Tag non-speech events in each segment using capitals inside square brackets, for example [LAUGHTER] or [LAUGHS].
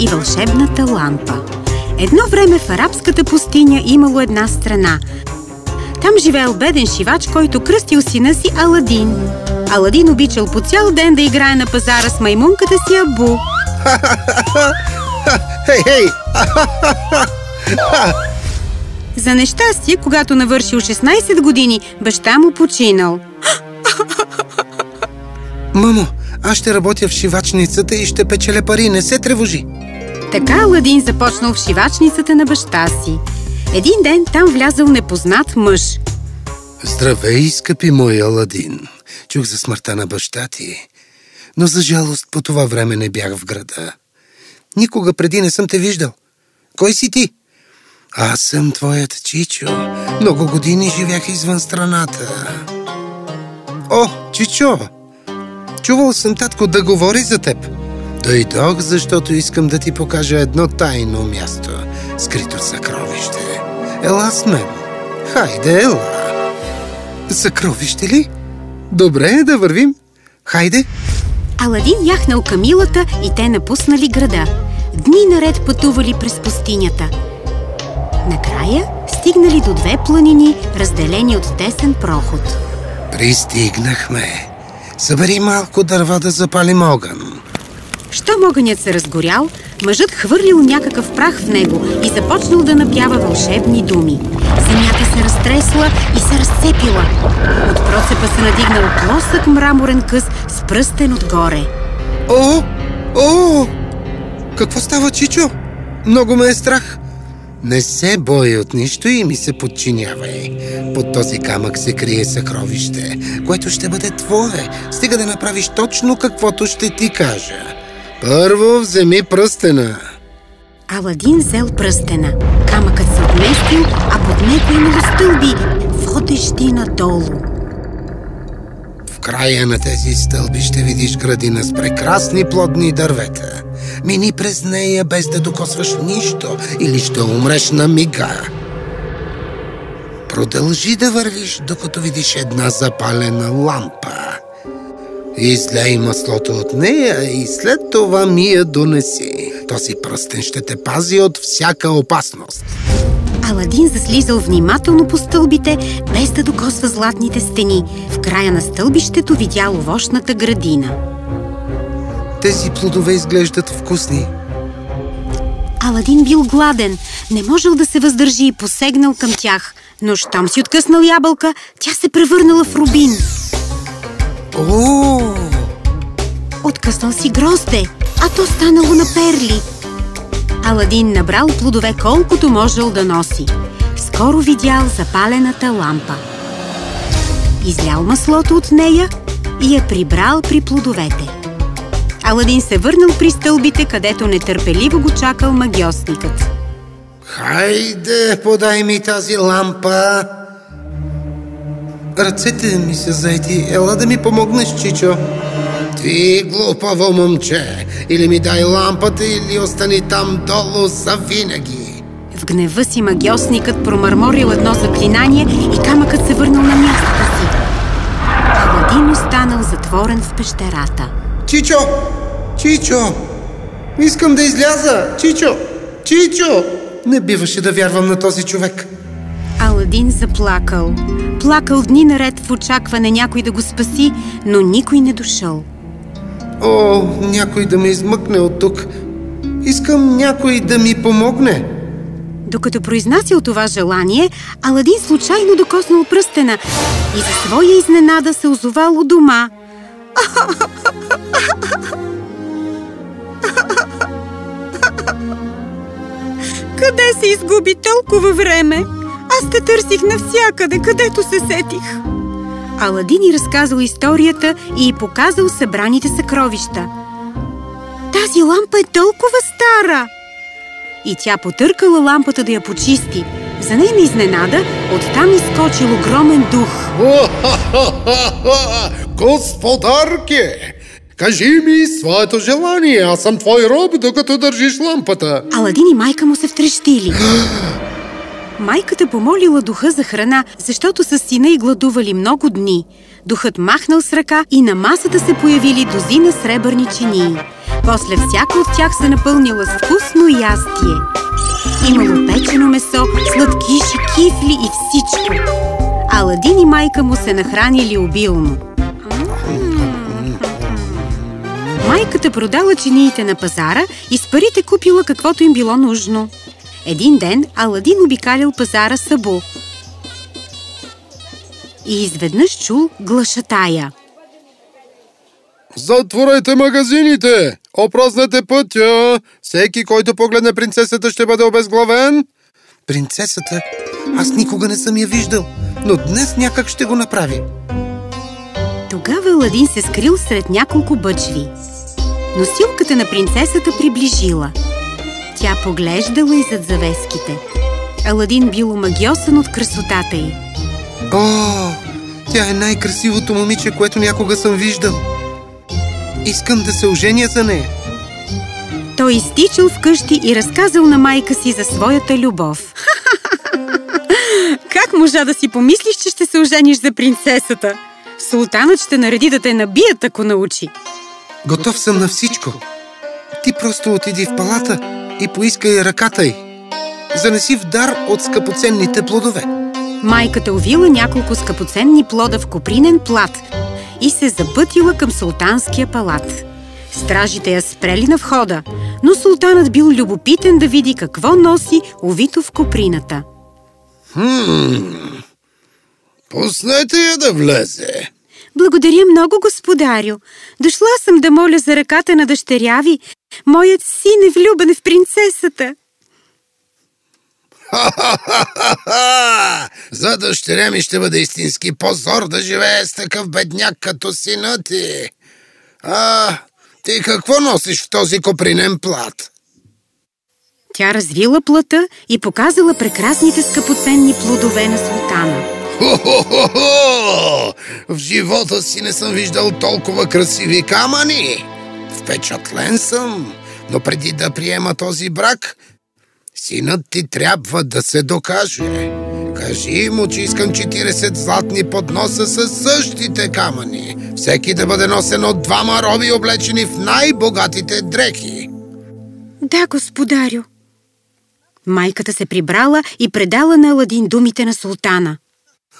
и вълшебната лампа. Едно време в арабската пустиня имало една страна. Там живеел беден шивач, който кръстил сина си Аладин. Аладин обичал по цял ден да играе на пазара с маймунката си Абу. Хей, хей! За нещастие, когато навършил 16 години, баща му починал. Мамо, аз ще работя в шивачницата и ще печеля пари, не се тревожи. Така Аладин започнал в шивачницата на баща си. Един ден там влязъл непознат мъж. Здравей, скъпи мой Аладин. Чух за смъртта на баща ти. Но за жалост по това време не бях в града. Никога преди не съм те виждал. Кой си ти? Аз съм твоят Чичо. Много години живях извън страната. О, Чичо! Чувал съм татко да говори за теб. Дойдох, защото искам да ти покажа едно тайно място, скрито съкровище. Ела с мен. Хайде, ела. Съкровище ли? Добре, да вървим. Хайде. Аладин яхнал камилата и те напуснали града. Дни наред пътували през пустинята. Накрая стигнали до две планини, разделени от тесен проход. Пристигнахме. Събери малко дърва да запалим огън. Щом огънят се разгорял, мъжът хвърлил някакъв прах в него и започнал да напява вълшебни думи. Земята се разтресла и се разцепила. От процепа се надигнал плосък мраморен къс с пръстен отгоре. О! О! Какво става, Чичо? Много ме е страх. Не се бой от нищо и ми се подчинявай. Под този камък се крие съкровище, което ще бъде твое. Стига да направиш точно каквото ще ти кажа. Първо вземи пръстена. Аладин взел пръстена. Камъкът се отместил, а под него имало стълби, водещи надолу. В края на тези стълби ще видиш градина с прекрасни плодни дървета. Мини през нея без да докосваш нищо или ще умреш на мига. Продължи да вървиш, докато видиш една запалена лампа. Излей маслото от нея и след това ми я донеси. Този пръстен ще те пази от всяка опасност. Аладин заслизал внимателно по стълбите, без да докосва златните стени. В края на стълбището видял овощната градина. Тези плодове изглеждат вкусни. Аладин бил гладен, не можел да се въздържи и посегнал към тях. Но щом си откъснал ябълка, тя се превърнала в рубин. О! Откъснал си грозде, а то станало на перли. Аладин набрал плодове колкото можел да носи. Скоро видял запалената лампа. Излял маслото от нея и я прибрал при плодовете. Аладин се върнал при стълбите, където нетърпеливо го чакал магиосникът. Хайде, подай ми тази лампа. Ръцете ми са заети. Ела да ми помогнеш, Чичо. Ти, глупаво момче, или ми дай лампата, или остани там долу за винаги. В гнева си магиосникът промърморил едно заклинание и камъкът се върнал на мястото си. Аладин останал затворен в пещерата. Чичо! Чичо! Искам да изляза! Чичо! Чичо! Не биваше да вярвам на този човек. Аладин заплакал. Плакал дни наред в очакване някой да го спаси, но никой не дошъл. О, някой да ме измъкне от тук. Искам някой да ми помогне. Докато произнасял това желание, Аладин случайно докоснал пръстена и за своя изненада се озовал у дома. [LAUGHS] Къде се изгуби толкова време? Аз те търсих навсякъде, където се сетих. Аладин и разказал историята и показал събраните съкровища. Тази лампа е толкова стара! И тя потъркала лампата да я почисти. За нейна изненада, оттам изкочил огромен дух. Господарки! Кажи ми своето желание, аз съм твой роб, докато държиш лампата. Аладин и майка му се втрещили. [GASPS] Майката помолила духа за храна, защото с сина и гладували много дни. Духът махнал с ръка и на масата се появили дозина сребърни чинии. После всяка от тях се напълнила с вкусно ястие. Имало печено месо, сладкиши, кифли и всичко. Аладин и майка му се нахранили обилно. Майката продала чиниите на пазара и с парите купила каквото им било нужно. Един ден Аладин обикалял пазара Сабу. И изведнъж чул глашатая. Затворете магазините! Опрознете пътя! Всеки, който погледне принцесата, ще бъде обезглавен! Принцесата? Аз никога не съм я виждал, но днес някак ще го направи. Тогава Аладин се скрил сред няколко бъчви. Носилката на принцесата приближила. Тя поглеждала и зад завеските. Аладин бил омагиосан от красотата й. О, тя е най-красивото момиче, което някога съм виждал. Искам да се оженя за нея. Той изтичал вкъщи и разказал на майка си за своята любов. [LAUGHS] как можа да си помислиш, че ще се ожениш за принцесата? Султанът ще нареди да те набият, ако научи. Готов съм на всичко. Ти просто отиди в палата и поискай ръката й. Занеси в дар от скъпоценните плодове. Майката увила няколко скъпоценни плода в копринен плат и се запътила към султанския палат. Стражите я спрели на входа, но султанът бил любопитен да види какво носи увито в коприната. Хм, пуснете я да влезе. Благодаря много, господарю. Дошла съм да моля за ръката на дъщеря ви. Моят син е влюбен в принцесата. Ха-ха-ха-ха! [LAUGHS] За дъщеря ми ще бъде истински позор да живее с такъв бедняк като сина ти. А, ти какво носиш в този копринен плат? Тя развила плата и показала прекрасните скъпоценни плодове на султана. Хо-хо-хо-хо! В живота си не съм виждал толкова красиви камъни. Впечатлен съм, но преди да приема този брак, синът ти трябва да се докаже. Кажи му, че искам 40 златни подноса с същите камъни. Всеки да бъде носен от двама роби, облечени в най-богатите дрехи. Да, господарю. Майката се прибрала и предала на Аладин думите на султана.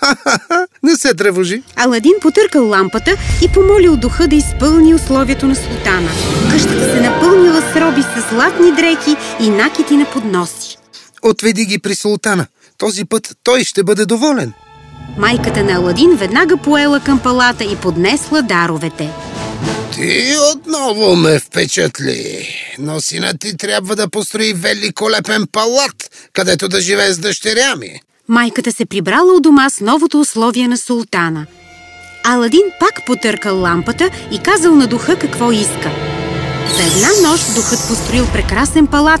Ха-ха-ха, [LAUGHS] не се тревожи. Аладин потъркал лампата и помолил духа да изпълни условието на султана. Къщата се напълнила с роби с златни дрехи и накити на подноси. Отведи ги при султана. Този път той ще бъде доволен. Майката на Аладин веднага поела към палата и поднесла даровете. Ти отново ме впечатли, но синът ти трябва да построи великолепен палат, където да живее с дъщеря ми. Майката се прибрала у дома с новото условие на султана. Аладин пак потъркал лампата и казал на духа какво иска. За една нощ духът построил прекрасен палат,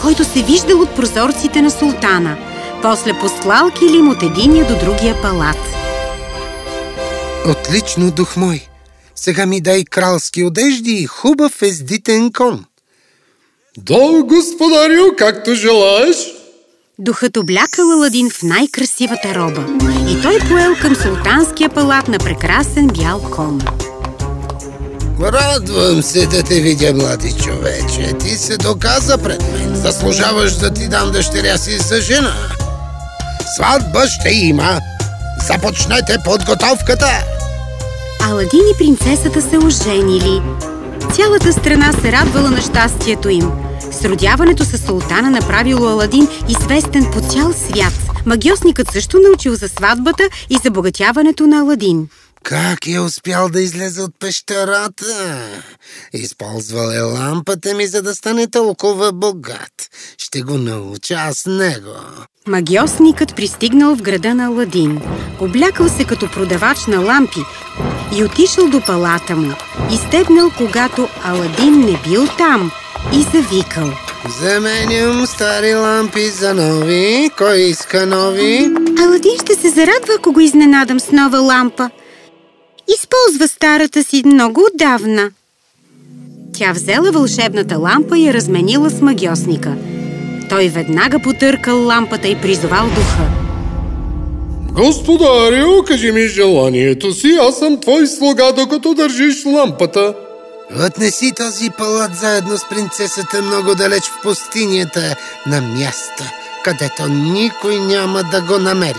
който се виждал от прозорците на султана. После постлал килим от единия до другия палат. Отлично, дух мой. Сега ми дай кралски одежди и хубав ездитен кон. Да, господарю, както желаеш. Духът облякал Аладин в най-красивата роба и той поел към султанския палат на прекрасен бял кон. Радвам се да те видя, млади човече. Ти се доказа пред мен. Заслужаваш да ти дам дъщеря си за жена. Сватба ще има. Започнете подготовката. Аладин и принцесата се оженили. Цялата страна се радвала на щастието им. Сродяването с султана направило Аладин известен по цял свят. Магиосникът също научил за сватбата и забогатяването на Аладин. Как е успял да излезе от пещерата? Използвал е лампата ми, за да стане толкова богат. Ще го науча аз него. Магиосникът пристигнал в града на Аладин. Облякал се като продавач на лампи и отишъл до палата му. Изтепнал, когато Аладин не бил там и завикал. Заменям стари лампи за нови. Кой иска нови? Аладин ще се зарадва, ако го изненадам с нова лампа. Използва старата си много отдавна. Тя взела вълшебната лампа и я разменила с магиосника. Той веднага потъркал лампата и призовал духа. Господарю, кажи ми желанието си, аз съм твой слуга, докато държиш лампата. Отнеси този палат заедно с принцесата много далеч в пустинята, на място, където никой няма да го намери.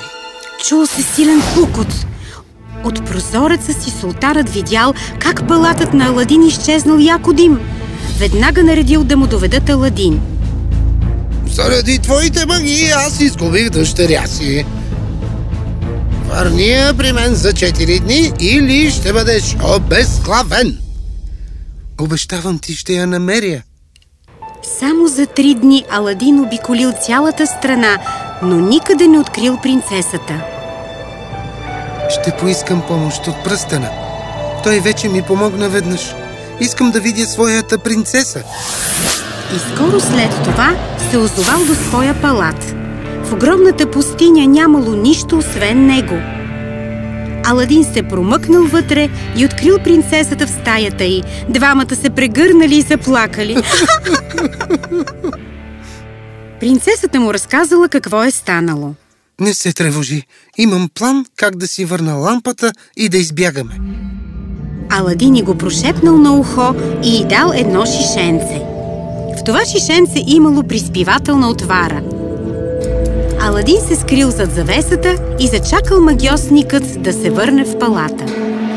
Чул се силен хукот. От прозореца си султанът видял как палатът на Аладин изчезнал яко дим. Веднага наредил да му доведат Аладин. Заради твоите магии аз изгубих дъщеря си. Върни при мен за 4 дни или ще бъдеш обезглавен. Обещавам ти, ще я намеря. Само за три дни Аладин обиколил цялата страна, но никъде не открил принцесата. Ще поискам помощ от пръстена. Той вече ми помогна веднъж. Искам да видя своята принцеса. И скоро след това се озовал до своя палат. В огромната пустиня нямало нищо освен него. Аладин се промъкнал вътре и открил принцесата в стаята й. Двамата се прегърнали и заплакали. [LAUGHS] Принцесата му разказала какво е станало. Не се тревожи. Имам план как да си върна лампата и да избягаме. Аладин и го прошепнал на ухо и й дал едно шишенце. В това шишенце имало приспивателна отвара. Аладин се скрил зад завесата и зачакал магиосникът да се върне в палата.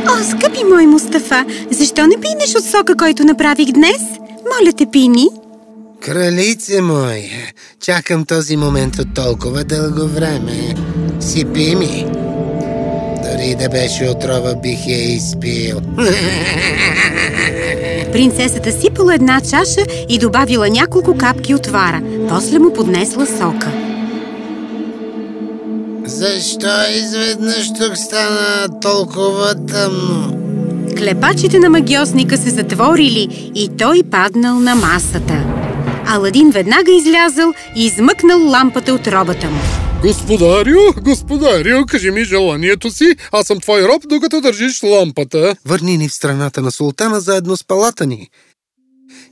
О, скъпи мой Мустафа, защо не пинеш от сока, който направих днес? Моля те, пини. Кралице моя, чакам този момент от толкова дълго време. Сипи ми. Дори да беше отрова, бих я изпил. [LAUGHS] Принцесата сипала една чаша и добавила няколко капки отвара. После му поднесла сока. Защо изведнъж тук стана толкова тъмно? Клепачите на магиосника се затворили и той паднал на масата. Аладин веднага излязъл и измъкнал лампата от робата му. Господарю, господарю, кажи ми желанието си. Аз съм твой роб, докато държиш лампата. Върни ни в страната на султана заедно с палата ни.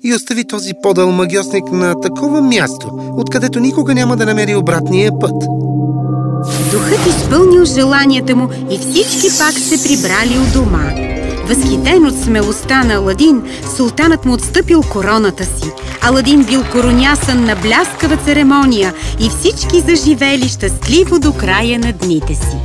И остави този подъл магиосник на такова място, откъдето никога няма да намери обратния път. Духът изпълнил желанията му и всички пак се прибрали у дома. Възхитен от смелостта на Аладин, султанът му отстъпил короната си. Аладин бил коронясан на бляскава церемония и всички заживели щастливо до края на дните си.